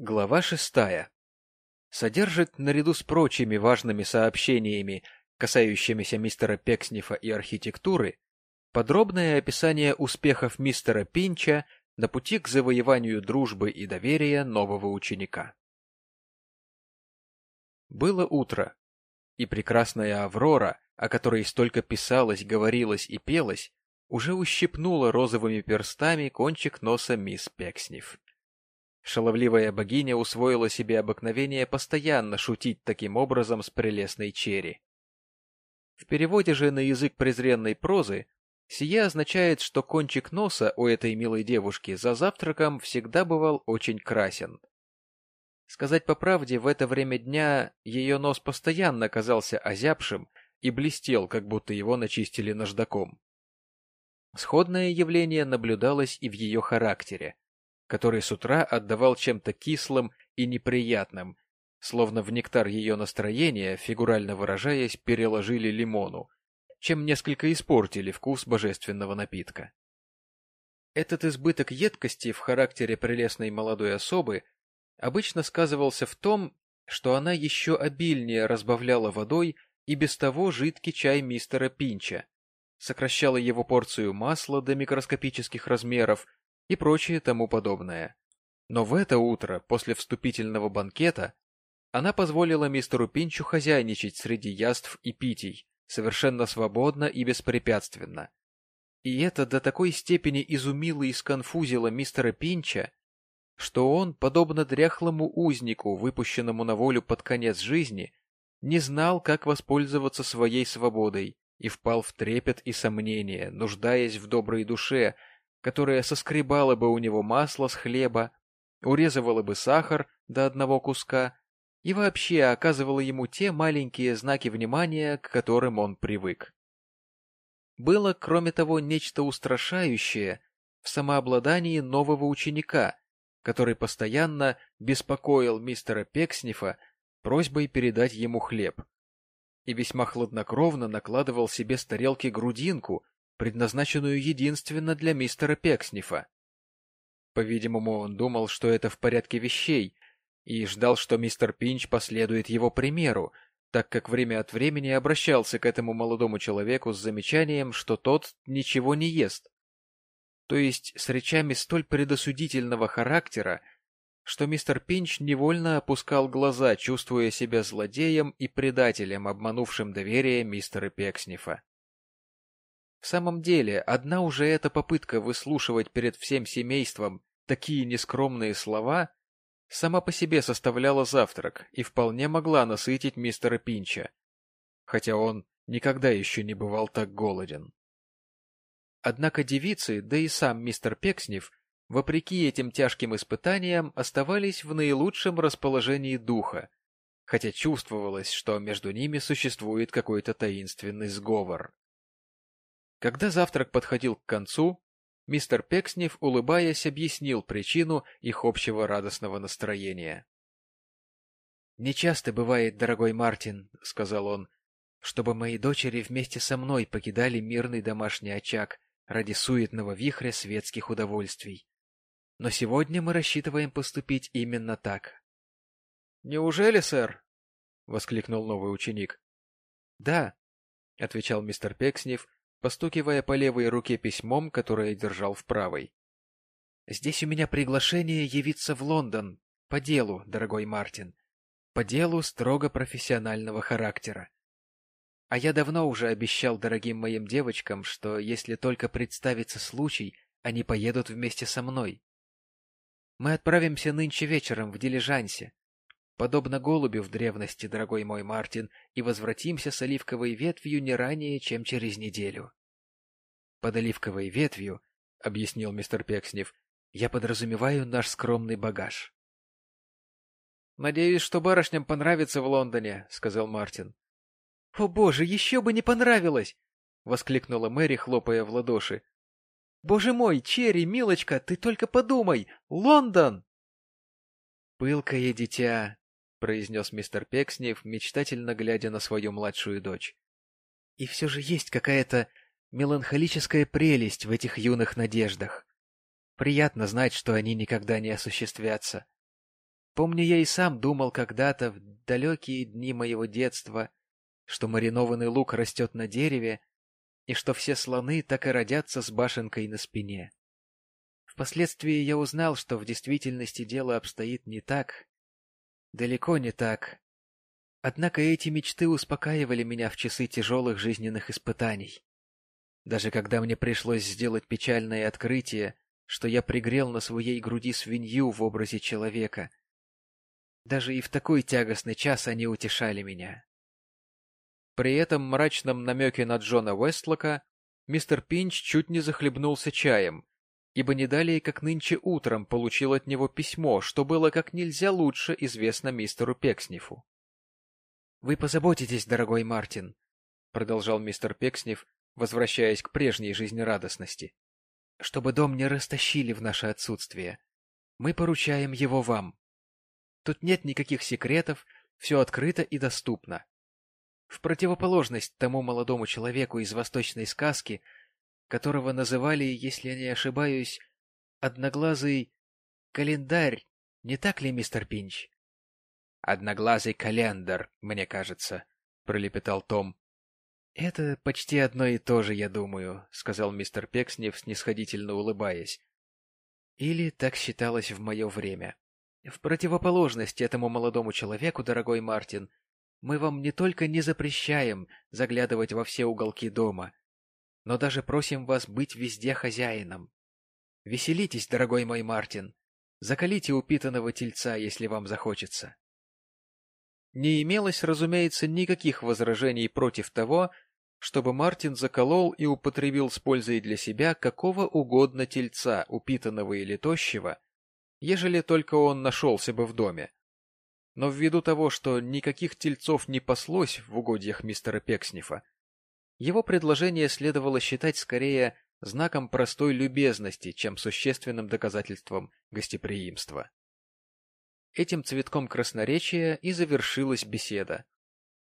Глава шестая. Содержит, наряду с прочими важными сообщениями, касающимися мистера Пекснифа и архитектуры, подробное описание успехов мистера Пинча на пути к завоеванию дружбы и доверия нового ученика. Было утро, и прекрасная Аврора, о которой столько писалось, говорилось и пелось, уже ущипнула розовыми перстами кончик носа мисс Пекснев. Шаловливая богиня усвоила себе обыкновение постоянно шутить таким образом с прелестной Черри. В переводе же на язык презренной прозы сие означает, что кончик носа у этой милой девушки за завтраком всегда бывал очень красен. Сказать по правде, в это время дня ее нос постоянно казался озябшим и блестел, как будто его начистили наждаком. Сходное явление наблюдалось и в ее характере, который с утра отдавал чем-то кислым и неприятным, словно в нектар ее настроения, фигурально выражаясь, переложили лимону, чем несколько испортили вкус божественного напитка. Этот избыток едкости в характере прелестной молодой особы обычно сказывался в том, что она еще обильнее разбавляла водой и без того жидкий чай мистера Пинча, сокращала его порцию масла до микроскопических размеров и прочее тому подобное. Но в это утро, после вступительного банкета, она позволила мистеру Пинчу хозяйничать среди яств и питий, совершенно свободно и беспрепятственно. И это до такой степени изумило и сконфузило мистера Пинча, что он, подобно дряхлому узнику, выпущенному на волю под конец жизни, не знал, как воспользоваться своей свободой и впал в трепет и сомнение, нуждаясь в доброй душе, которая соскребала бы у него масло с хлеба, урезывала бы сахар до одного куска и вообще оказывала ему те маленькие знаки внимания, к которым он привык. Было, кроме того, нечто устрашающее в самообладании нового ученика, который постоянно беспокоил мистера Пекснифа просьбой передать ему хлеб, и весьма хладнокровно накладывал себе с тарелки грудинку, предназначенную единственно для мистера Пекснифа. По-видимому, он думал, что это в порядке вещей, и ждал, что мистер Пинч последует его примеру, так как время от времени обращался к этому молодому человеку с замечанием, что тот ничего не ест, то есть с речами столь предосудительного характера, что мистер Пинч невольно опускал глаза, чувствуя себя злодеем и предателем, обманувшим доверие мистера Пекснифа. В самом деле, одна уже эта попытка выслушивать перед всем семейством такие нескромные слова сама по себе составляла завтрак и вполне могла насытить мистера Пинча, хотя он никогда еще не бывал так голоден. Однако девицы, да и сам мистер Пекснев, вопреки этим тяжким испытаниям, оставались в наилучшем расположении духа, хотя чувствовалось, что между ними существует какой-то таинственный сговор. Когда завтрак подходил к концу, мистер Пекснев, улыбаясь, объяснил причину их общего радостного настроения. — Нечасто бывает, дорогой Мартин, — сказал он, — чтобы мои дочери вместе со мной покидали мирный домашний очаг ради суетного вихря светских удовольствий. Но сегодня мы рассчитываем поступить именно так. — Неужели, сэр? — воскликнул новый ученик. — Да, — отвечал мистер Пекснев, постукивая по левой руке письмом, которое держал в правой. — Здесь у меня приглашение явиться в Лондон, по делу, дорогой Мартин, по делу строго профессионального характера. А я давно уже обещал дорогим моим девочкам, что если только представится случай, они поедут вместе со мной. Мы отправимся нынче вечером в дилижансе, подобно голубю в древности, дорогой мой Мартин, и возвратимся с оливковой ветвью не ранее, чем через неделю. Под оливковой ветвью, — объяснил мистер Пекснев, — я подразумеваю наш скромный багаж. — Надеюсь, что барышням понравится в Лондоне, — сказал Мартин. «О боже, еще бы не понравилось!» — воскликнула Мэри, хлопая в ладоши. «Боже мой, Черри, милочка, ты только подумай! Лондон!» «Пылкое дитя!» — произнес мистер Пекснев, мечтательно глядя на свою младшую дочь. «И все же есть какая-то меланхолическая прелесть в этих юных надеждах. Приятно знать, что они никогда не осуществятся. Помню, я и сам думал когда-то, в далекие дни моего детства, что маринованный лук растет на дереве, и что все слоны так и родятся с башенкой на спине. Впоследствии я узнал, что в действительности дело обстоит не так, далеко не так. Однако эти мечты успокаивали меня в часы тяжелых жизненных испытаний. Даже когда мне пришлось сделать печальное открытие, что я пригрел на своей груди свинью в образе человека, даже и в такой тягостный час они утешали меня. При этом мрачном намеке на Джона Уэстлока мистер Пинч чуть не захлебнулся чаем, ибо не далее, как нынче утром, получил от него письмо, что было как нельзя лучше известно мистеру Пекснифу. — Вы позаботитесь, дорогой Мартин, — продолжал мистер Пекснев, возвращаясь к прежней жизнерадостности, — чтобы дом не растащили в наше отсутствие. Мы поручаем его вам. Тут нет никаких секретов, все открыто и доступно. В противоположность тому молодому человеку из восточной сказки, которого называли, если я не ошибаюсь, одноглазый календарь, не так ли, мистер Пинч? — Одноглазый календар, мне кажется, — пролепетал Том. — Это почти одно и то же, я думаю, — сказал мистер Пекснев, снисходительно улыбаясь. — Или так считалось в мое время. В противоположность этому молодому человеку, дорогой Мартин, мы вам не только не запрещаем заглядывать во все уголки дома, но даже просим вас быть везде хозяином. Веселитесь, дорогой мой Мартин, закалите упитанного тельца, если вам захочется. Не имелось, разумеется, никаких возражений против того, чтобы Мартин заколол и употребил с пользой для себя какого угодно тельца, упитанного или тощего, ежели только он нашелся бы в доме. Но ввиду того, что никаких тельцов не паслось в угодьях мистера Пекснифа, его предложение следовало считать скорее знаком простой любезности, чем существенным доказательством гостеприимства. Этим цветком красноречия и завершилась беседа,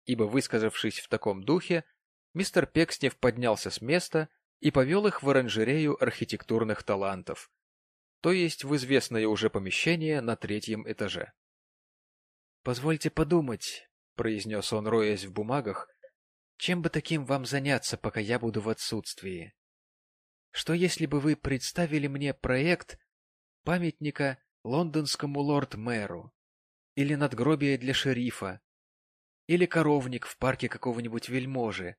ибо, высказавшись в таком духе, мистер Пекснев поднялся с места и повел их в оранжерею архитектурных талантов, то есть в известное уже помещение на третьем этаже. «Позвольте подумать», — произнес он, роясь в бумагах, «чем бы таким вам заняться, пока я буду в отсутствии? Что если бы вы представили мне проект памятника лондонскому лорд-мэру, или надгробие для шерифа, или коровник в парке какого-нибудь вельможи?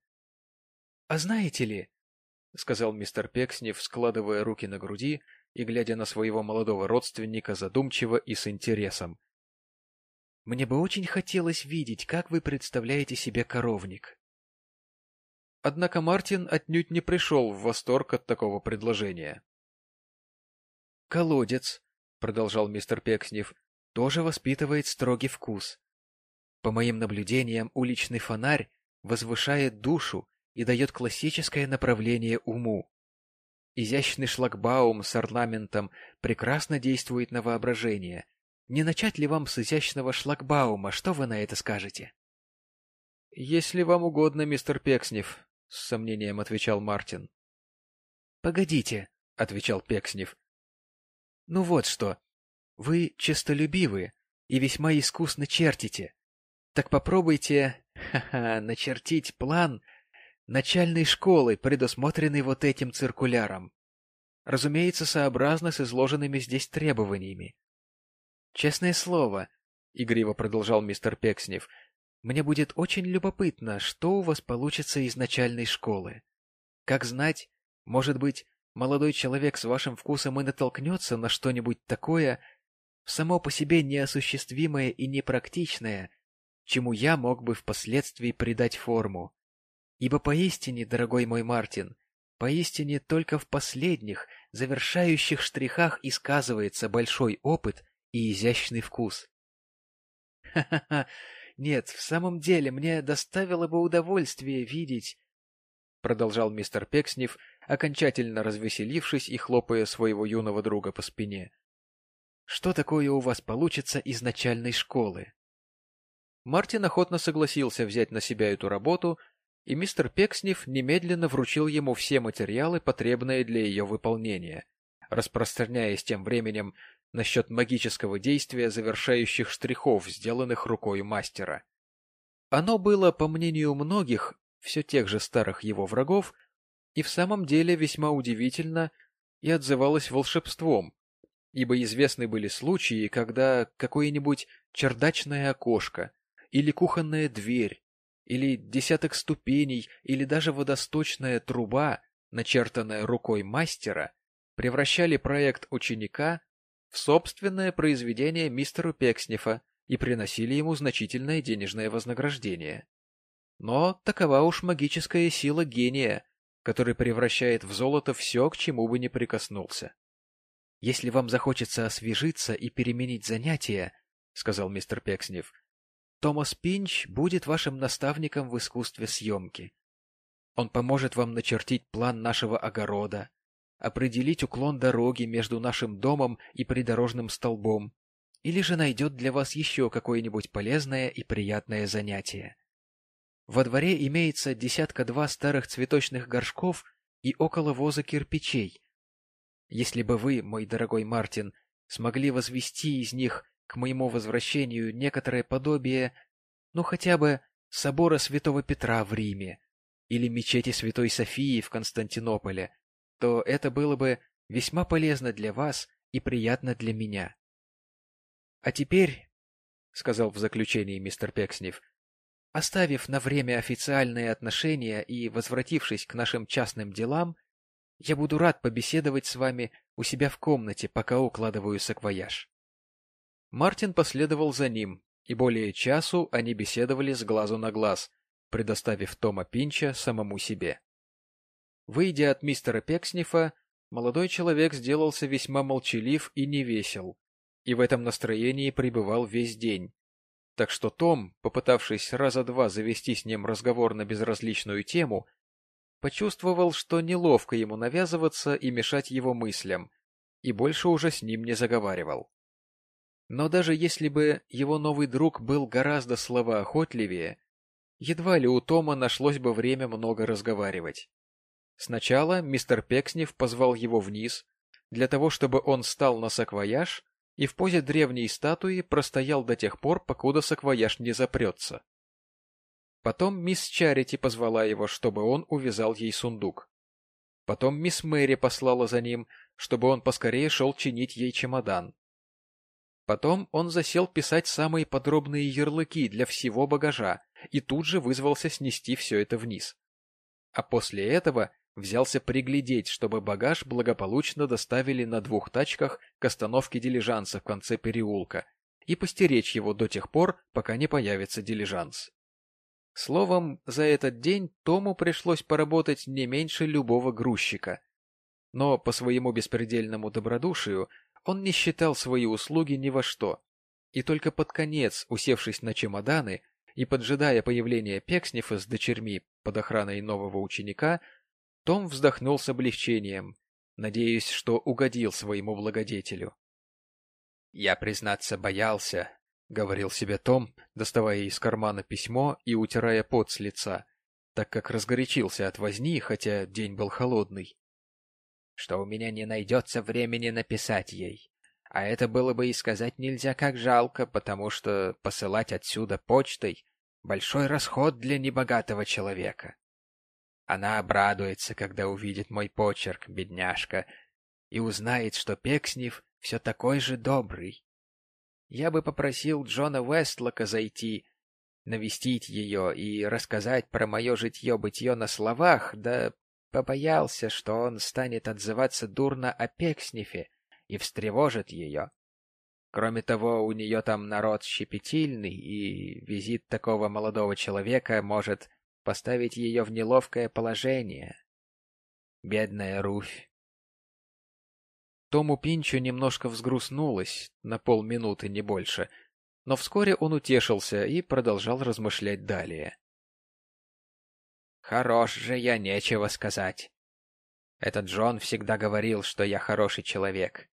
А знаете ли, — сказал мистер Пекснев, складывая руки на груди и глядя на своего молодого родственника задумчиво и с интересом. «Мне бы очень хотелось видеть, как вы представляете себе коровник». Однако Мартин отнюдь не пришел в восторг от такого предложения. «Колодец», — продолжал мистер Пекснев, — «тоже воспитывает строгий вкус. По моим наблюдениям, уличный фонарь возвышает душу и дает классическое направление уму. Изящный шлагбаум с орнаментом прекрасно действует на воображение. Не начать ли вам с изящного шлагбаума? Что вы на это скажете? — Если вам угодно, мистер Пекснев, — с сомнением отвечал Мартин. — Погодите, — отвечал Пекснев. — Ну вот что. Вы честолюбивы и весьма искусно чертите. Так попробуйте ха -ха, начертить план начальной школы, предусмотренной вот этим циркуляром. Разумеется, сообразно с изложенными здесь требованиями. Честное слово, — игриво продолжал мистер Пекснев, — мне будет очень любопытно, что у вас получится из начальной школы. Как знать, может быть, молодой человек с вашим вкусом и натолкнется на что-нибудь такое, само по себе неосуществимое и непрактичное, чему я мог бы впоследствии придать форму. Ибо поистине, дорогой мой Мартин, поистине только в последних, завершающих штрихах и сказывается большой опыт и изящный вкус. Ха-ха-ха, нет, в самом деле мне доставило бы удовольствие видеть, продолжал мистер Пекснев, окончательно развеселившись и хлопая своего юного друга по спине. Что такое у вас получится из начальной школы? Мартин охотно согласился взять на себя эту работу, и мистер Пекснев немедленно вручил ему все материалы, потребные для ее выполнения, распространяясь тем временем насчет магического действия завершающих штрихов, сделанных рукой мастера. Оно было, по мнению многих, все тех же старых его врагов, и в самом деле весьма удивительно и отзывалось волшебством, ибо известны были случаи, когда какое-нибудь чердачное окошко или кухонная дверь или десяток ступеней или даже водосточная труба, начертанная рукой мастера, превращали проект ученика собственное произведение мистеру Пекснифа и приносили ему значительное денежное вознаграждение. Но такова уж магическая сила гения, который превращает в золото все, к чему бы ни прикоснулся. — Если вам захочется освежиться и переменить занятия, — сказал мистер Пекснев, — Томас Пинч будет вашим наставником в искусстве съемки. Он поможет вам начертить план нашего огорода, определить уклон дороги между нашим домом и придорожным столбом, или же найдет для вас еще какое-нибудь полезное и приятное занятие. Во дворе имеется десятка-два старых цветочных горшков и около воза кирпичей. Если бы вы, мой дорогой Мартин, смогли возвести из них к моему возвращению некоторое подобие, ну хотя бы собора святого Петра в Риме или мечети святой Софии в Константинополе, то это было бы весьма полезно для вас и приятно для меня. А теперь, — сказал в заключении мистер Пекснев, — оставив на время официальные отношения и возвратившись к нашим частным делам, я буду рад побеседовать с вами у себя в комнате, пока укладываю саквояж. Мартин последовал за ним, и более часу они беседовали с глазу на глаз, предоставив Тома Пинча самому себе. Выйдя от мистера Пекснифа, молодой человек сделался весьма молчалив и невесел, и в этом настроении пребывал весь день. Так что Том, попытавшись раза два завести с ним разговор на безразличную тему, почувствовал, что неловко ему навязываться и мешать его мыслям, и больше уже с ним не заговаривал. Но даже если бы его новый друг был гораздо словоохотливее, едва ли у Тома нашлось бы время много разговаривать. Сначала мистер Пекснев позвал его вниз, для того, чтобы он стал на саквояж и в позе древней статуи простоял до тех пор, покуда саквояж не запрется. Потом мисс Чарити позвала его, чтобы он увязал ей сундук. Потом мисс Мэри послала за ним, чтобы он поскорее шел чинить ей чемодан. Потом он засел писать самые подробные ярлыки для всего багажа и тут же вызвался снести все это вниз. А после этого взялся приглядеть, чтобы багаж благополучно доставили на двух тачках к остановке дилижанса в конце переулка и постеречь его до тех пор, пока не появится дилижанс. Словом, за этот день Тому пришлось поработать не меньше любого грузчика. Но по своему беспредельному добродушию он не считал свои услуги ни во что, и только под конец, усевшись на чемоданы и поджидая появления Пекснифа с дочерьми под охраной нового ученика, том вздохнул с облегчением, надеясь, что угодил своему благодетелю. «Я, признаться, боялся», — говорил себе Том, доставая из кармана письмо и утирая пот с лица, так как разгорячился от возни, хотя день был холодный. «Что у меня не найдется времени написать ей. А это было бы и сказать нельзя как жалко, потому что посылать отсюда почтой — большой расход для небогатого человека. Она обрадуется, когда увидит мой почерк, бедняжка, и узнает, что Пекснев все такой же добрый. Я бы попросил Джона Вестлока зайти, навестить ее и рассказать про мое житье-бытье на словах, да побоялся, что он станет отзываться дурно о Пекснифе и встревожит ее. Кроме того, у нее там народ щепетильный, и визит такого молодого человека может поставить ее в неловкое положение. Бедная Руфь. Тому Пинчу немножко взгрустнулось, на полминуты, не больше, но вскоре он утешился и продолжал размышлять далее. «Хорош же я, нечего сказать. Этот Джон всегда говорил, что я хороший человек.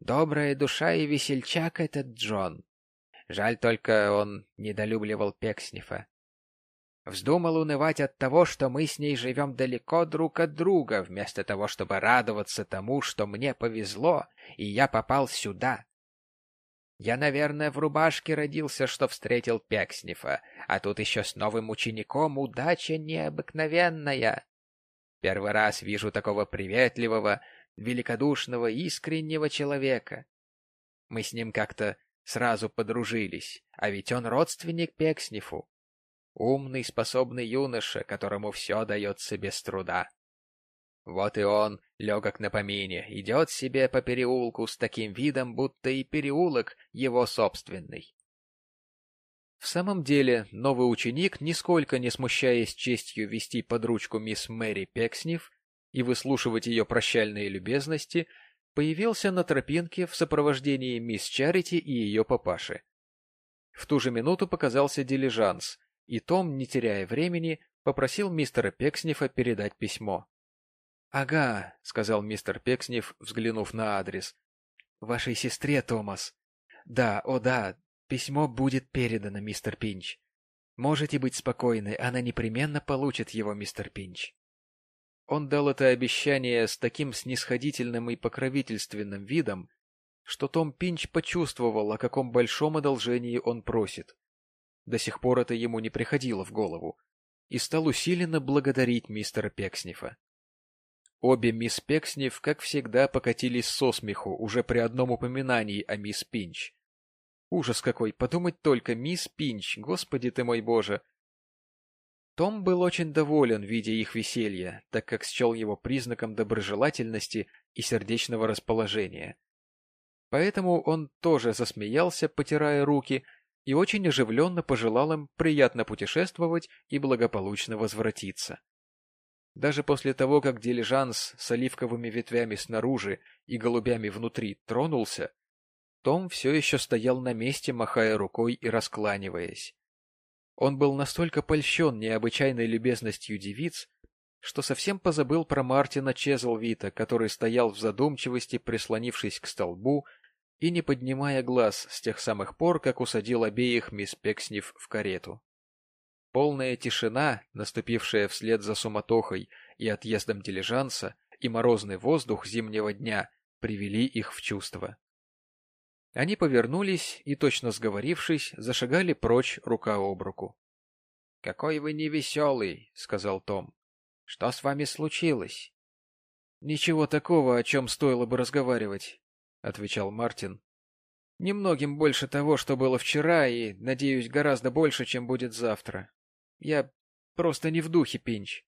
Добрая душа и весельчак этот Джон. Жаль только, он недолюбливал Пекснифа. Вздумал унывать от того, что мы с ней живем далеко друг от друга, вместо того, чтобы радоваться тому, что мне повезло, и я попал сюда, Я, наверное, в рубашке родился, что встретил Пекснифа, а тут еще с новым учеником удача необыкновенная. Первый раз вижу такого приветливого, великодушного, искреннего человека. Мы с ним как-то сразу подружились, а ведь он родственник Пекснифу. Умный, способный юноша, которому все дается без труда. Вот и он, легок на помине, идет себе по переулку с таким видом, будто и переулок его собственный. В самом деле, новый ученик, нисколько не смущаясь честью вести под ручку мисс Мэри Пекснев и выслушивать ее прощальные любезности, появился на тропинке в сопровождении мисс Чарити и ее папаши. В ту же минуту показался дилижанс, и Том, не теряя времени, попросил мистера Пекснифа передать письмо. — Ага, — сказал мистер Пекснев, взглянув на адрес. — Вашей сестре, Томас. Да, о да, письмо будет передано, мистер Пинч. Можете быть спокойны, она непременно получит его, мистер Пинч. Он дал это обещание с таким снисходительным и покровительственным видом, что Том Пинч почувствовал, о каком большом одолжении он просит. До сих пор это ему не приходило в голову, и стал усиленно благодарить мистера Пекснифа. Обе мисс Пекснев, как всегда, покатились со смеху уже при одном упоминании о мисс Пинч. Ужас какой, подумать только, мисс Пинч, господи ты мой боже! Том был очень доволен, видя их веселье, так как счел его признаком доброжелательности и сердечного расположения. Поэтому он тоже засмеялся, потирая руки, и очень оживленно пожелал им приятно путешествовать и благополучно возвратиться. Даже после того, как дилижанс с оливковыми ветвями снаружи и голубями внутри тронулся, том все еще стоял на месте, махая рукой и раскланиваясь. Он был настолько польщен необычайной любезностью девиц, что совсем позабыл про Мартина Чезлвита, который стоял в задумчивости, прислонившись к столбу и не поднимая глаз с тех самых пор, как усадил обеих мисс Пекснев в карету. Полная тишина, наступившая вслед за суматохой и отъездом дилижанса, и морозный воздух зимнего дня привели их в чувство. Они повернулись и, точно сговорившись, зашагали прочь рука об руку. — Какой вы невеселый, — сказал Том. — Что с вами случилось? — Ничего такого, о чем стоило бы разговаривать, — отвечал Мартин. — Немногим больше того, что было вчера, и, надеюсь, гораздо больше, чем будет завтра. Я просто не в духе, Пинч.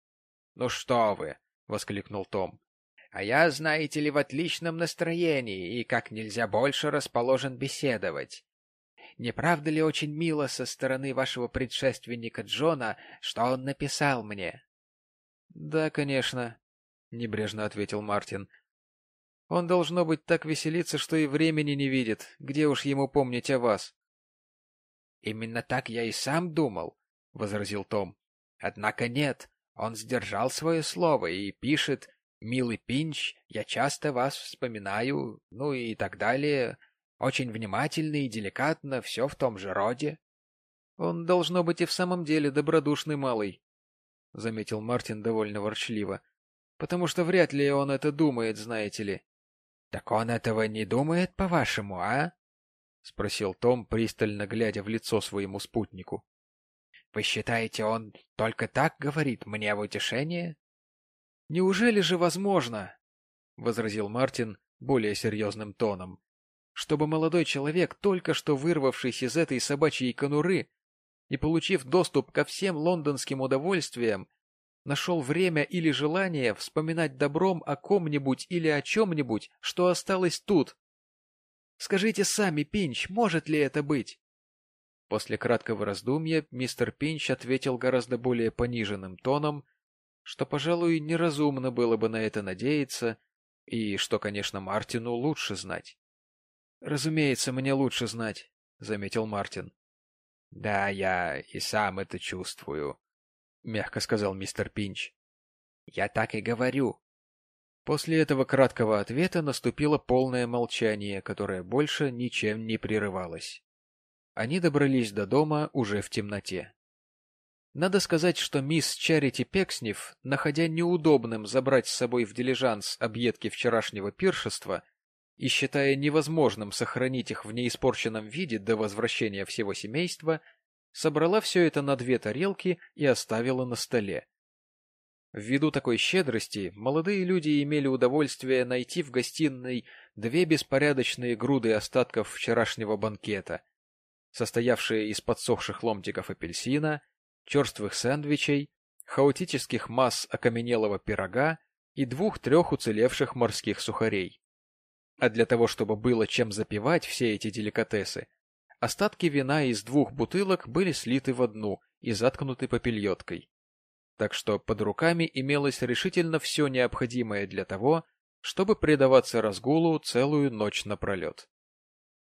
— Ну что вы! — воскликнул Том. — А я, знаете ли, в отличном настроении и как нельзя больше расположен беседовать. Не правда ли очень мило со стороны вашего предшественника Джона, что он написал мне? — Да, конечно, — небрежно ответил Мартин. — Он, должно быть, так веселиться, что и времени не видит. Где уж ему помнить о вас? — Именно так я и сам думал, — возразил Том. Однако нет, он сдержал свое слово и пишет «Милый Пинч, я часто вас вспоминаю», ну и так далее. Очень внимательно и деликатно, все в том же роде. Он, должно быть, и в самом деле добродушный малый, — заметил Мартин довольно ворчливо, — потому что вряд ли он это думает, знаете ли. — Так он этого не думает, по-вашему, а? — спросил Том, пристально глядя в лицо своему спутнику. Вы считаете, он только так говорит мне в утешение? — Неужели же возможно, — возразил Мартин более серьезным тоном, — чтобы молодой человек, только что вырвавшись из этой собачьей конуры и получив доступ ко всем лондонским удовольствиям, нашел время или желание вспоминать добром о ком-нибудь или о чем-нибудь, что осталось тут? Скажите сами, Пинч, может ли это быть? После краткого раздумья мистер Пинч ответил гораздо более пониженным тоном, что, пожалуй, неразумно было бы на это надеяться, и что, конечно, Мартину лучше знать. — Разумеется, мне лучше знать, — заметил Мартин. — Да, я и сам это чувствую, — мягко сказал мистер Пинч. — Я так и говорю. После этого краткого ответа наступило полное молчание, которое больше ничем не прерывалось. Они добрались до дома уже в темноте. Надо сказать, что мисс Чарити Пекснев, находя неудобным забрать с собой в дилижанс объедки вчерашнего пиршества и считая невозможным сохранить их в неиспорченном виде до возвращения всего семейства, собрала все это на две тарелки и оставила на столе. Ввиду такой щедрости, молодые люди имели удовольствие найти в гостиной две беспорядочные груды остатков вчерашнего банкета, состоявшие из подсохших ломтиков апельсина, черствых сэндвичей, хаотических масс окаменелого пирога и двух-трех уцелевших морских сухарей. А для того, чтобы было чем запивать все эти деликатесы, остатки вина из двух бутылок были слиты в одну и заткнуты попельоткой так что под руками имелось решительно все необходимое для того, чтобы предаваться разгулу целую ночь напролет.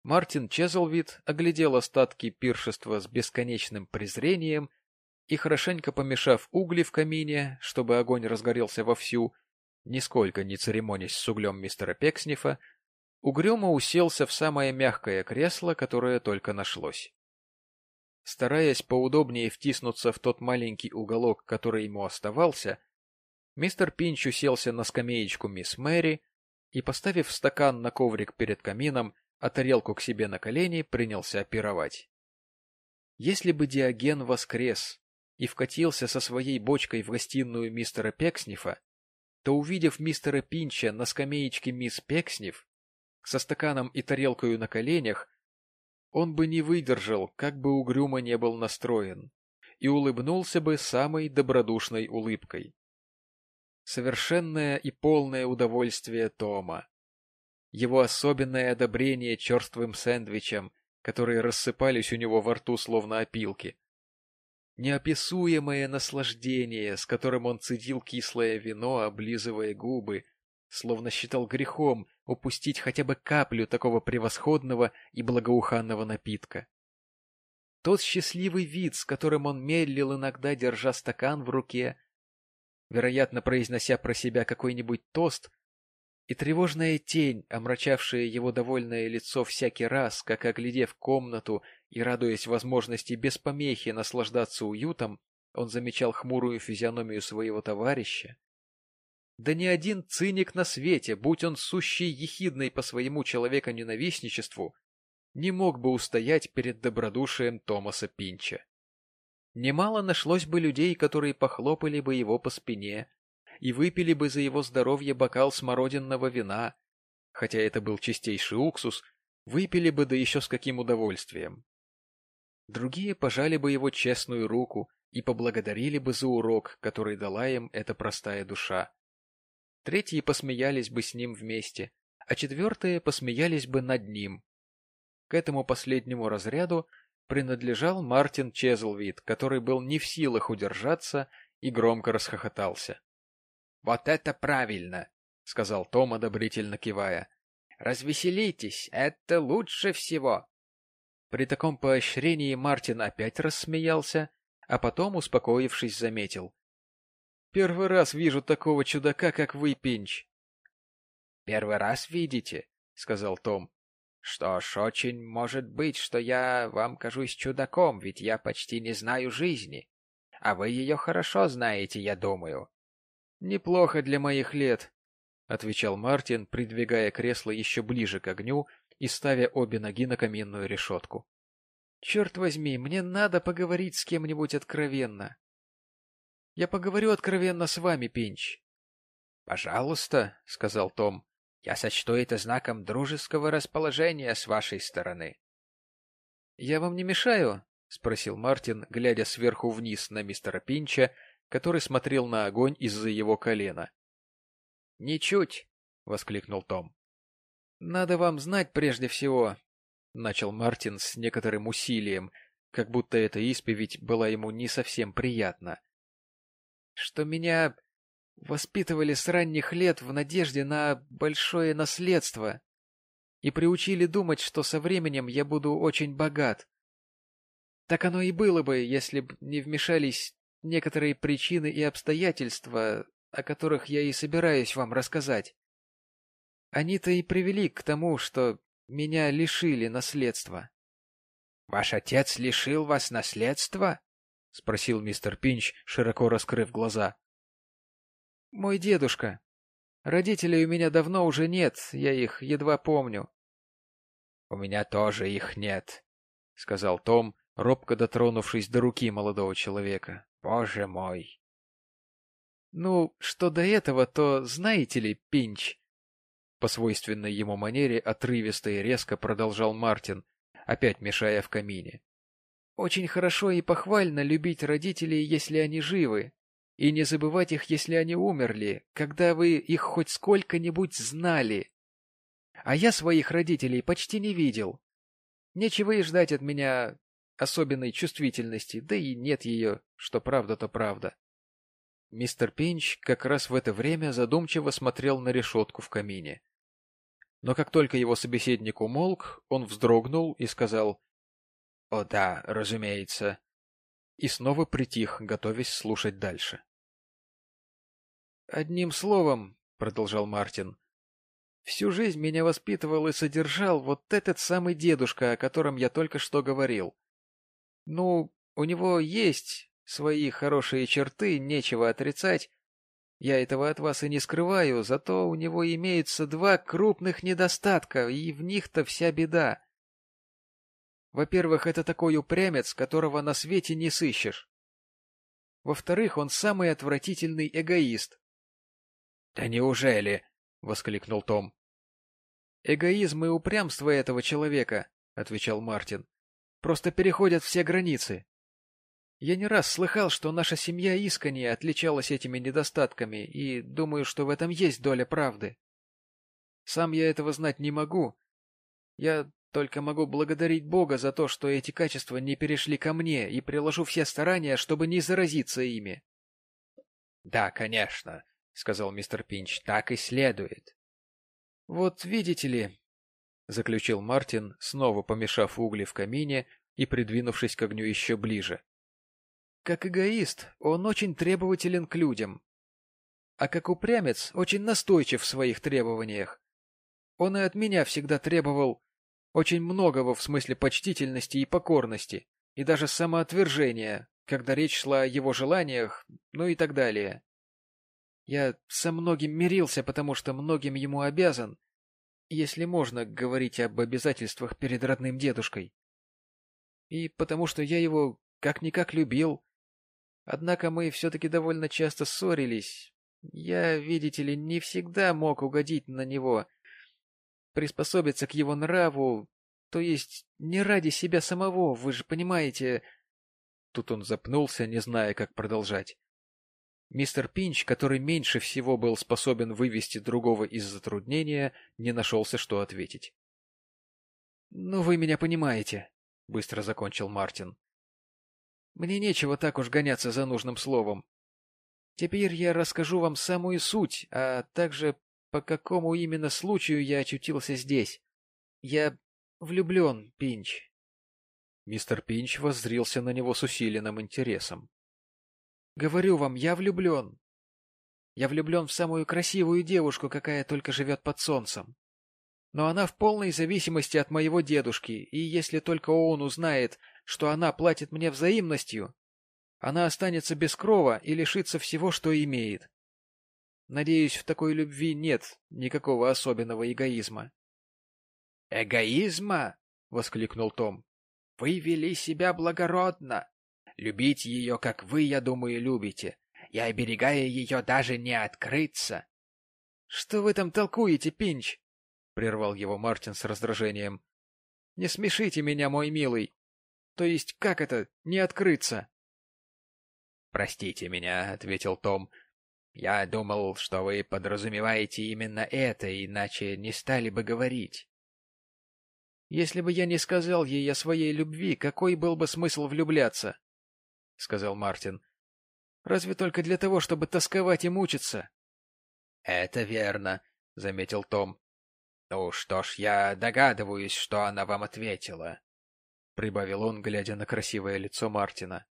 Мартин Чезлвид оглядел остатки пиршества с бесконечным презрением и, хорошенько помешав угли в камине, чтобы огонь разгорелся вовсю, нисколько не церемонясь с углем мистера Пекснифа, угрюмо уселся в самое мягкое кресло, которое только нашлось. Стараясь поудобнее втиснуться в тот маленький уголок, который ему оставался, мистер Пинч уселся на скамеечку мисс Мэри и, поставив стакан на коврик перед камином, а тарелку к себе на колени, принялся пировать. Если бы Диоген воскрес и вкатился со своей бочкой в гостиную мистера Пекснифа, то, увидев мистера Пинча на скамеечке мисс Пекснев, со стаканом и тарелкою на коленях, он бы не выдержал, как бы угрюмо не был настроен, и улыбнулся бы самой добродушной улыбкой. Совершенное и полное удовольствие Тома. Его особенное одобрение черствым сэндвичем, которые рассыпались у него во рту словно опилки. Неописуемое наслаждение, с которым он цедил кислое вино, облизывая губы, словно считал грехом упустить хотя бы каплю такого превосходного и благоуханного напитка. Тот счастливый вид, с которым он медлил иногда, держа стакан в руке, вероятно, произнося про себя какой-нибудь тост, и тревожная тень, омрачавшая его довольное лицо всякий раз, как оглядев комнату и радуясь возможности без помехи наслаждаться уютом, он замечал хмурую физиономию своего товарища, да ни один циник на свете, будь он сущий ехидный по своему человеконенавистничеству, не мог бы устоять перед добродушием Томаса Пинча. Немало нашлось бы людей, которые похлопали бы его по спине и выпили бы за его здоровье бокал смородинного вина, хотя это был чистейший уксус, выпили бы да еще с каким удовольствием. Другие пожали бы его честную руку и поблагодарили бы за урок, который дала им эта простая душа третьи посмеялись бы с ним вместе, а четвертые посмеялись бы над ним. К этому последнему разряду принадлежал Мартин Чезлвид, который был не в силах удержаться и громко расхохотался. — Вот это правильно! — сказал Том, одобрительно кивая. — Развеселитесь, это лучше всего! При таком поощрении Мартин опять рассмеялся, а потом, успокоившись, заметил. Первый раз вижу такого чудака, как вы, Пинч. — Первый раз видите? — сказал Том. — Что ж, очень может быть, что я вам кажусь чудаком, ведь я почти не знаю жизни. А вы ее хорошо знаете, я думаю. — Неплохо для моих лет, — отвечал Мартин, придвигая кресло еще ближе к огню и ставя обе ноги на каминную решетку. — Черт возьми, мне надо поговорить с кем-нибудь откровенно. Я поговорю откровенно с вами, Пинч. — Пожалуйста, — сказал Том. — Я сочту это знаком дружеского расположения с вашей стороны. — Я вам не мешаю? — спросил Мартин, глядя сверху вниз на мистера Пинча, который смотрел на огонь из-за его колена. — Ничуть, — воскликнул Том. — Надо вам знать прежде всего, — начал Мартин с некоторым усилием, как будто эта исповедь была ему не совсем приятна. — что меня воспитывали с ранних лет в надежде на большое наследство и приучили думать, что со временем я буду очень богат. Так оно и было бы, если б не вмешались некоторые причины и обстоятельства, о которых я и собираюсь вам рассказать. Они-то и привели к тому, что меня лишили наследства. — Ваш отец лишил вас наследства? — спросил мистер Пинч, широко раскрыв глаза. — Мой дедушка. Родителей у меня давно уже нет, я их едва помню. — У меня тоже их нет, — сказал Том, робко дотронувшись до руки молодого человека. — Боже мой! — Ну, что до этого, то знаете ли, Пинч? По свойственной ему манере отрывисто и резко продолжал Мартин, опять мешая в камине. Очень хорошо и похвально любить родителей, если они живы, и не забывать их, если они умерли, когда вы их хоть сколько-нибудь знали. А я своих родителей почти не видел. Нечего и ждать от меня особенной чувствительности, да и нет ее, что правда, то правда. Мистер Пинч как раз в это время задумчиво смотрел на решетку в камине. Но как только его собеседник умолк, он вздрогнул и сказал «О да, разумеется», и снова притих, готовясь слушать дальше. «Одним словом», — продолжал Мартин, — «всю жизнь меня воспитывал и содержал вот этот самый дедушка, о котором я только что говорил. Ну, у него есть свои хорошие черты, нечего отрицать, я этого от вас и не скрываю, зато у него имеются два крупных недостатка, и в них-то вся беда. Во-первых, это такой упрямец, которого на свете не сыщешь. Во-вторых, он самый отвратительный эгоист. — Да неужели? — воскликнул Том. — Эгоизм и упрямство этого человека, — отвечал Мартин, — просто переходят все границы. Я не раз слыхал, что наша семья искренне отличалась этими недостатками, и думаю, что в этом есть доля правды. Сам я этого знать не могу. Я только могу благодарить Бога за то, что эти качества не перешли ко мне, и приложу все старания, чтобы не заразиться ими. — Да, конечно, — сказал мистер Пинч, — так и следует. — Вот видите ли, — заключил Мартин, снова помешав угли в камине и придвинувшись к огню еще ближе. — Как эгоист, он очень требователен к людям. А как упрямец, очень настойчив в своих требованиях. Он и от меня всегда требовал очень многого в смысле почтительности и покорности, и даже самоотвержения, когда речь шла о его желаниях, ну и так далее. Я со многим мирился, потому что многим ему обязан, если можно говорить об обязательствах перед родным дедушкой. И потому что я его как-никак любил. Однако мы все-таки довольно часто ссорились. Я, видите ли, не всегда мог угодить на него — приспособиться к его нраву, то есть не ради себя самого, вы же понимаете... Тут он запнулся, не зная, как продолжать. Мистер Пинч, который меньше всего был способен вывести другого из затруднения, не нашелся, что ответить. — Ну, вы меня понимаете, — быстро закончил Мартин. — Мне нечего так уж гоняться за нужным словом. Теперь я расскажу вам самую суть, а также по какому именно случаю я очутился здесь. Я влюблен, Пинч. Мистер Пинч воззрился на него с усиленным интересом. — Говорю вам, я влюблен. Я влюблен в самую красивую девушку, какая только живет под солнцем. Но она в полной зависимости от моего дедушки, и если только он узнает, что она платит мне взаимностью, она останется без крова и лишится всего, что имеет. Надеюсь, в такой любви нет никакого особенного эгоизма. «Эгоизма?» — воскликнул Том. «Вы вели себя благородно. Любить ее, как вы, я думаю, любите, и, оберегая ее, даже не открыться». «Что вы там толкуете, Пинч?» — прервал его Мартин с раздражением. «Не смешите меня, мой милый. То есть, как это, не открыться?» «Простите меня», — ответил Том, я думал, что вы подразумеваете именно это, иначе не стали бы говорить. Если бы я не сказал ей о своей любви, какой был бы смысл влюбляться? — сказал Мартин. — Разве только для того, чтобы тосковать и мучиться? — Это верно, — заметил Том. — Ну что ж, я догадываюсь, что она вам ответила, — прибавил он, глядя на красивое лицо Мартина.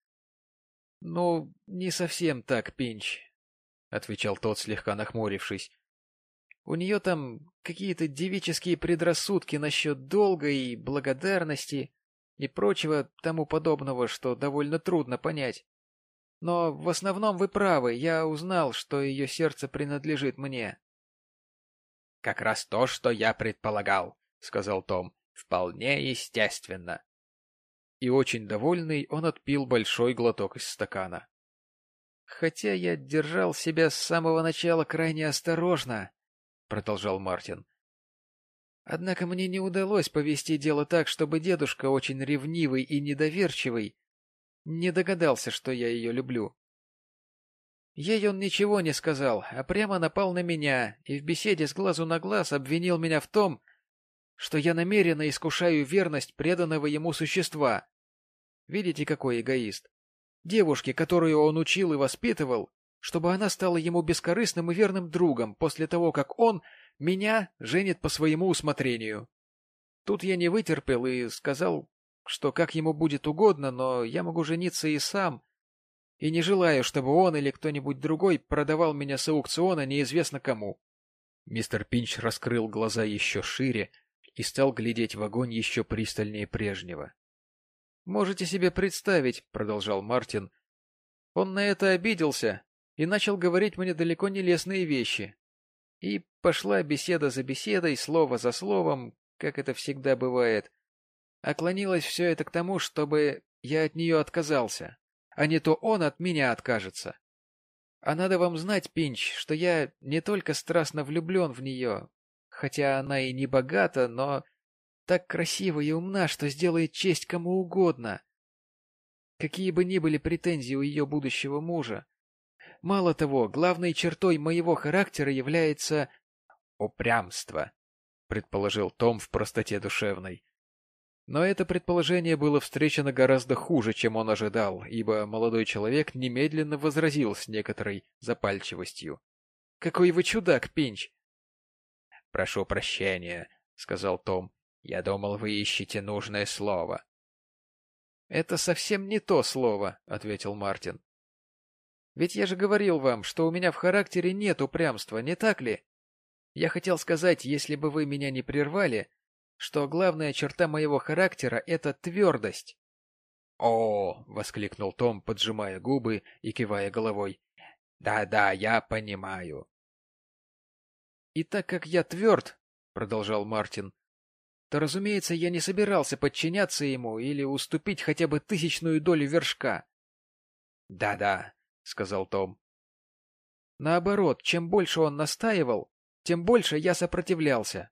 — Ну, не совсем так, Пинч, — отвечал тот, слегка нахмурившись. «У нее там какие-то девические предрассудки насчет долга и благодарности и прочего тому подобного, что довольно трудно понять. Но в основном вы правы, я узнал, что ее сердце принадлежит мне. как раз то, что я предполагал, — сказал Том. — Вполне естественно. И очень довольный он отпил большой глоток из стакана. — Хотя я держал себя с самого начала крайне осторожно, — продолжал Мартин. Однако мне не удалось повести дело так, чтобы дедушка, очень ревнивый и недоверчивый, не догадался, что я ее люблю. Ей он ничего не сказал, а прямо напал на меня и в беседе с глазу на глаз обвинил меня в том, что я намеренно искушаю верность преданного ему существа. Видите, какой эгоист? Девушке, которую он учил и воспитывал, чтобы она стала ему бескорыстным и верным другом после того, как он меня женит по своему усмотрению. Тут я не вытерпел и сказал, что как ему будет угодно, но я могу жениться и сам, и не желаю, чтобы он или кто-нибудь другой продавал меня с аукциона неизвестно кому. Мистер Пинч раскрыл глаза еще шире и стал глядеть в огонь еще пристальнее прежнего. — Можете себе представить, — продолжал Мартин, — он на это обиделся и начал говорить мне далеко не лестные вещи. И пошла беседа за беседой, слово за словом, как это всегда бывает. Оклонилось все это к тому, чтобы я от нее отказался а не то он от меня откажется. А надо вам знать, Пинч, что я не только страстно влюблен в нее, хотя она и не богата, но так красива и умна, что сделает честь кому угодно. Какие бы ни были претензии у ее будущего мужа. Мало того, главной чертой моего характера является упрямство, предположил Том в простоте душевной. Но это предположение было встречено гораздо хуже, чем он ожидал, ибо молодой человек немедленно возразил с некоторой запальчивостью. — Какой вы чудак, Пинч! — Прошу прощения, — сказал Том. — Я думал, вы ищете нужное слово. — Это совсем не то слово, — ответил Мартин. — Ведь я же говорил вам, что у меня в характере нет упрямства, не так ли? Я хотел сказать, если бы вы меня не прервали, что главная черта моего характера — это твердость. — О! — воскликнул Том, поджимая губы и кивая головой. «Да, — Да-да, я понимаю. — И так как я тверд, — продолжал Мартин, — то, разумеется, я не собирался подчиняться ему или уступить хотя бы тысячную долю вершка. «Да, — Да-да, — сказал Том. Наоборот, чем больше он настаивал, тем больше я сопротивлялся.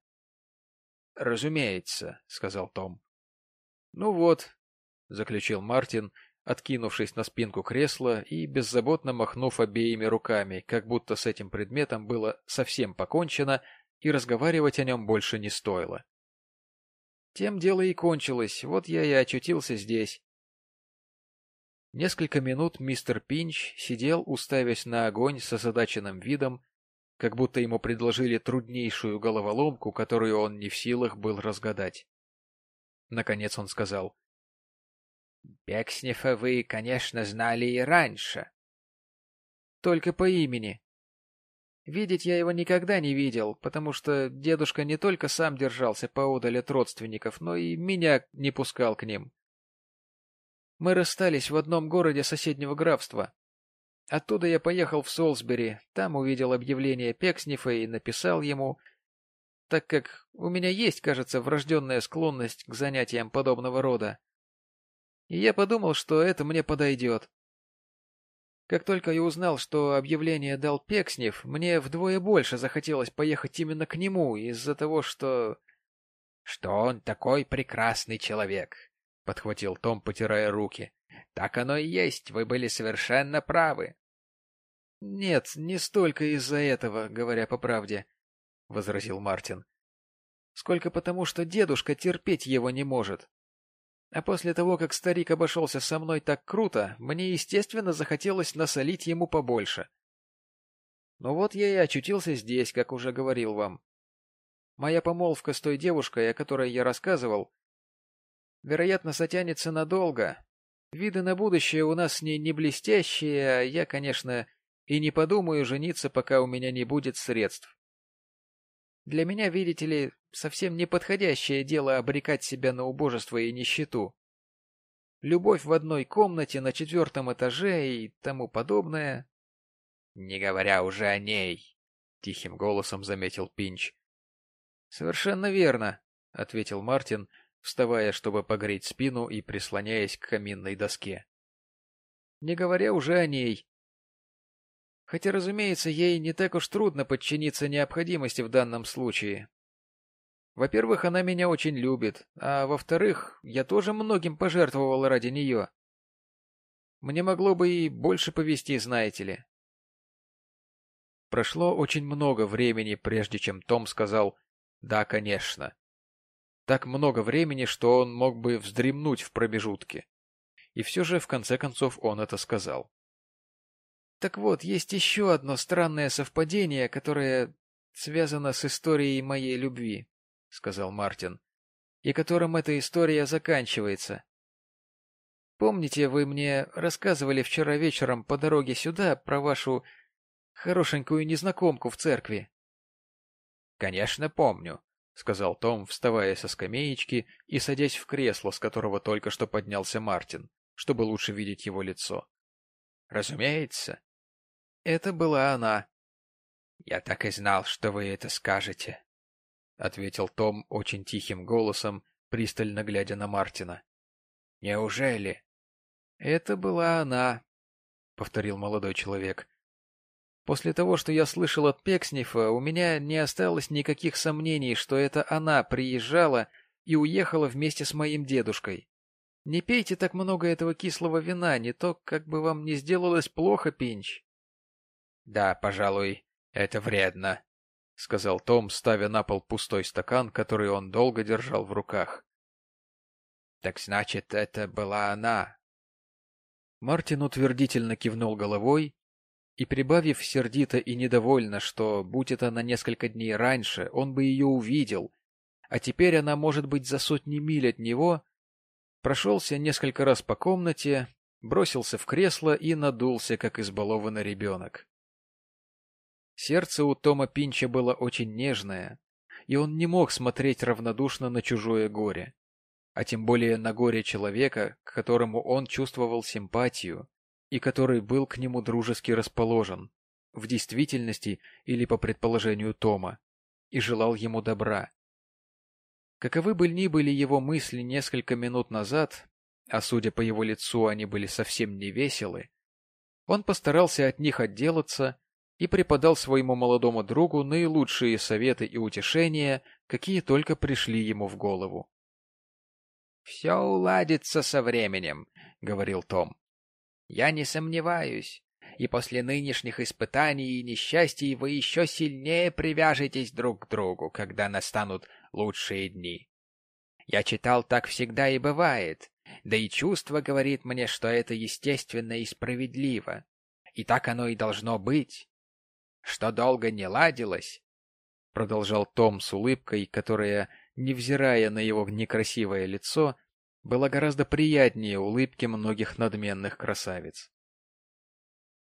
— Разумеется, — сказал Том. — Ну вот, — заключил Мартин, откинувшись на спинку кресла и беззаботно махнув обеими руками, как будто с этим предметом было совсем покончено и разговаривать о нем больше не стоило. Тем дело и кончилось, вот я и очутился здесь. Несколько минут мистер Пинч сидел, уставясь на огонь с озадаченным видом, как будто ему предложили труднейшую головоломку, которую он не в силах был разгадать. Наконец он сказал. — Бекснефа вы, конечно, знали и раньше. — Только по имени. Видеть я его никогда не видел, потому что дедушка не только сам держался поодаль от родственников, но и меня не пускал к ним. Мы расстались в одном городе соседнего графства, Оттуда я поехал в Солсбери, там увидел объявление Пекснифа и написал ему, так как у меня есть, кажется, врожденная склонность к занятиям подобного рода. И я подумал, что это мне подойдет. Как только я узнал, что объявление дал Пекснев, мне вдвое больше захотелось поехать именно к нему, из-за того, что... — Что он такой прекрасный человек, — подхватил Том, потирая руки. Так оно и есть, вы были совершенно правы. — Нет, не столько из-за этого, говоря по правде, — возразил Мартин. — Сколько потому, что дедушка терпеть его не может. А после того, как старик обошелся со мной так круто, мне, естественно, захотелось насолить ему побольше. Ну вот я и очутился здесь, как уже говорил вам. Моя помолвка с той девушкой, о которой я рассказывал, вероятно, затянется надолго, Виды на будущее у нас с ней не блестящие, а я, конечно, и не подумаю жениться, пока у меня не будет средств. Для меня, видите ли, совсем неподходящее дело обрекать себя на убожество и нищету. Любовь в одной комнате на четвертом этаже и тому подобное. — Не говоря уже о ней, — тихим голосом заметил Пинч. Совершенно верно, — ответил Мартин, вставая, чтобы погреть спину и прислоняясь к каминной доске. Не говоря уже о ней. Хотя, разумеется, ей не так уж трудно подчиниться необходимости в данном случае. Во-первых, она меня очень любит, а во-вторых, я тоже многим пожертвовал ради нее. Мне могло бы и больше повести, знаете ли. Прошло очень много времени, прежде чем Том сказал «да, конечно». Так много времени, что он мог бы вздремнуть в промежутке. И все же, в конце концов, он это сказал. Так вот, есть еще одно странное совпадение, которое связано с историей моей любви, — сказал Мартин, — и которым эта история заканчивается. Помните, вы мне рассказывали вчера вечером по дороге сюда про вашу хорошенькую незнакомку в церкви? — Конечно, помню, — сказал Том, вставая со скамеечки и садясь в кресло, с которого только что поднялся Мартин, чтобы лучше видеть его лицо. — Разумеется. Это была она. — Я так и знал, что вы это скажете, — ответил Том очень тихим голосом, пристально глядя на Мартина. — Неужели? — Это была она, — повторил молодой человек. После того, что я слышал от Пекснифа, у меня не осталось никаких сомнений, что это она приезжала и уехала вместе с моим дедушкой. Не пейте так много этого кислого вина, не то как бы вам не сделалось плохо, Пинч. — Да, пожалуй, это вредно, — сказал Том, ставя на пол пустой стакан, который он долго держал в руках. — Так значит, это была она. Мартин утвердительно кивнул головой и, прибавив сердито и недовольно, что, будь это на несколько дней раньше, он бы ее увидел, а теперь она может быть за сотни миль от него, прошелся несколько раз по комнате, бросился в кресло и надулся, как избалованный ребенок. Сердце у Тома Пинча было очень нежное, и он не мог смотреть равнодушно на чужое горе, а тем более на горе человека, к которому он чувствовал симпатию, и который был к нему дружески расположен, в действительности или по предположению Тома, и желал ему добра. Каковы бы ни были его мысли несколько минут назад, а судя по его лицу они были совсем не веселы, он постарался от них отделаться и преподал своему молодому другу наилучшие советы и утешения, какие только пришли ему в голову. — Все уладится со временем, — говорил Том. Я не сомневаюсь, и после нынешних испытаний и несчастий вы еще сильнее привяжетесь друг к другу, когда настанут лучшие дни. Я читал, так всегда и бывает, да и чувство говорит мне, что это естественно и справедливо. И так оно и должно быть. Что долго не ладилось, — продолжал Том с улыбкой, которая, невзирая на его некрасивое лицо, была гораздо приятнее улыбки многих надменных красавиц.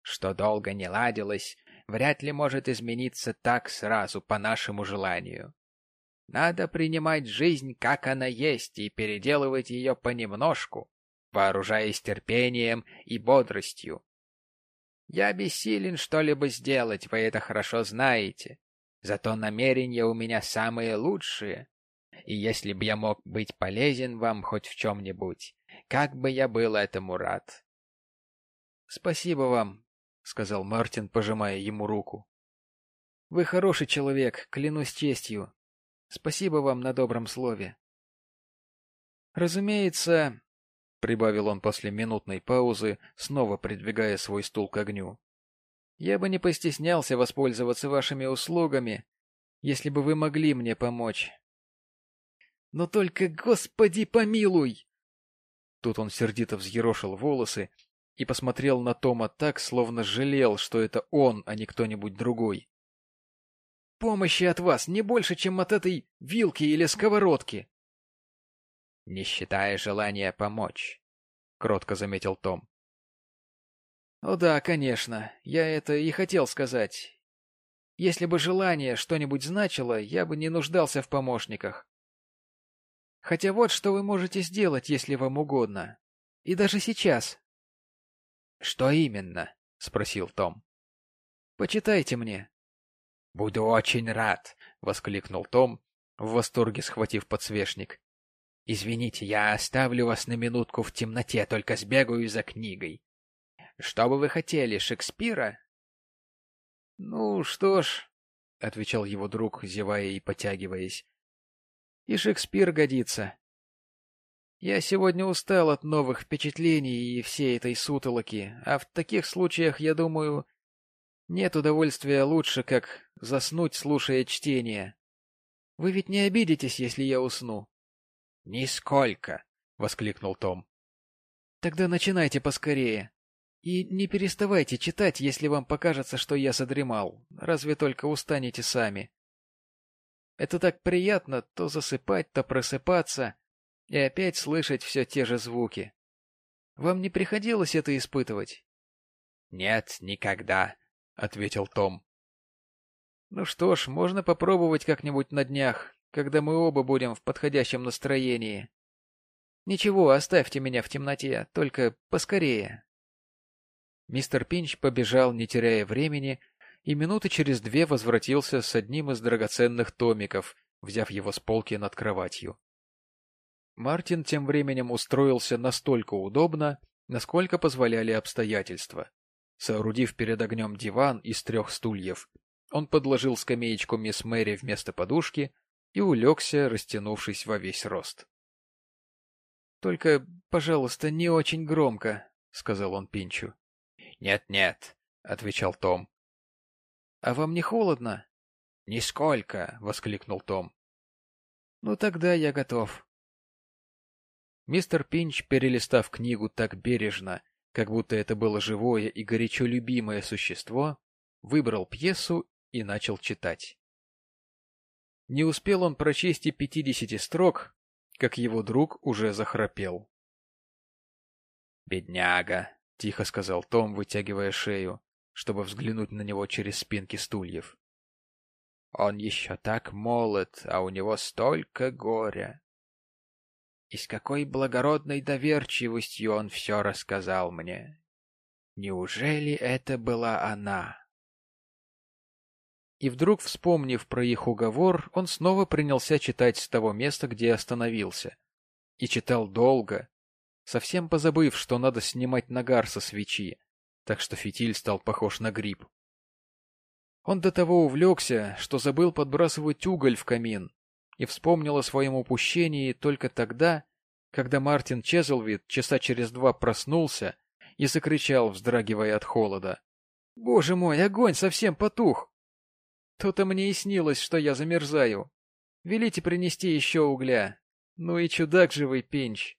Что долго не ладилось, вряд ли может измениться так сразу по нашему желанию. Надо принимать жизнь, как она есть, и переделывать ее понемножку, вооружаясь терпением и бодростью. Я бессилен что-либо сделать, вы это хорошо знаете. Зато намерения у меня самые лучшие, и если бы я мог быть полезен вам хоть в чем-нибудь, как бы я был этому рад. — Спасибо вам, — сказал Мартин, пожимая ему руку. — Вы хороший человек, клянусь честью. Спасибо вам на добром слове. — Разумеется, — прибавил он после минутной паузы, снова придвигая свой стул к огню, — я бы не постеснялся воспользоваться вашими услугами, если бы вы могли мне помочь. Но только, Господи, помилуй!» Тут он сердито взъерошил волосы и посмотрел на Тома так, словно жалел, что это он, а не кто-нибудь другой. «Помощи от вас не больше, чем от этой вилки или сковородки!» «Не считая желания помочь», — кротко заметил Том. «О да, конечно, я это и хотел сказать. Если бы желание что-нибудь значило, я бы не нуждался в помощниках. Хотя вот что вы можете сделать, если вам угодно. И даже сейчас. — Что именно? — спросил Том. — Почитайте мне. — Буду очень рад, — воскликнул Том в восторге схватив подсвечник. «Извините, я оставлю вас на минутку в темноте, только сбегаю за книгой. Что бы вы хотели, Шекспира?» «Ну что ж», — отвечал его друг, зевая и потягиваясь, — «и Шекспир годится. Я сегодня устал от новых впечатлений и всей этой сутолоки, а в таких случаях, я думаю, нет удовольствия лучше, как заснуть, слушая чтение. Вы ведь не обидитесь, если я усну? — Нисколько! — воскликнул Том. — Тогда начинайте поскорее. И не переставайте читать, если вам покажется, что я задремал, разве только устанете сами. Это так приятно то засыпать, то просыпаться и опять слышать все те же звуки. Вам не приходилось это испытывать? — Нет, никогда, — ответил Том. Ну что ж, можно попробовать как-нибудь на днях, когда мы оба будем в подходящем настроении. Ничего, оставьте меня в темноте, только поскорее. Мистер Пинч побежал, не теряя времени, и минуты через две возвратился с одним из драгоценных томиков, взяв его с полки над кроватью. Мартин тем временем устроился настолько удобно, насколько позволяли обстоятельства. Соорудив перед огнем диван из трех стульев, он подложил скамеечку мисс Мэри вместо подушки и улегся, растянувшись во весь рост. — Только, пожалуйста, не очень громко, — сказал он Пинчу. «Нет, — Нет-нет, — отвечал Том. — А вам не холодно? — Нисколько, — воскликнул Том. — Ну тогда я готов. Мистер Пинч, перелистав книгу так бережно, как будто это было живое и горячо любимое существо, выбрал пьесу и начал читать. Не успел он прочесть и пятидесяти строк, как его друг уже захрапел. «Бедняга!» — тихо сказал Том, вытягивая шею, чтобы взглянуть на него через спинки стульев. «Он еще так молод, а у него столько горя!» И с какой благородной доверчивостью он все рассказал мне. Неужели это была она? И вдруг, вспомнив про их уговор, он снова принялся читать с того места, где остановился. И читал долго, совсем позабыв, что надо снимать нагар со свечи, так что фитиль стал похож на гриб. Он до того увлекся, что забыл подбрасывать уголь в камин, и вспомнил о своем упущении только тогда, когда Мартин Чезлвид часа через два проснулся и закричал, вздрагивая от холода. — Боже мой, огонь совсем потух! То-то мне и снилось, что я замерзаю. Велите принести еще угля. Ну и чудак же вы, Пинч.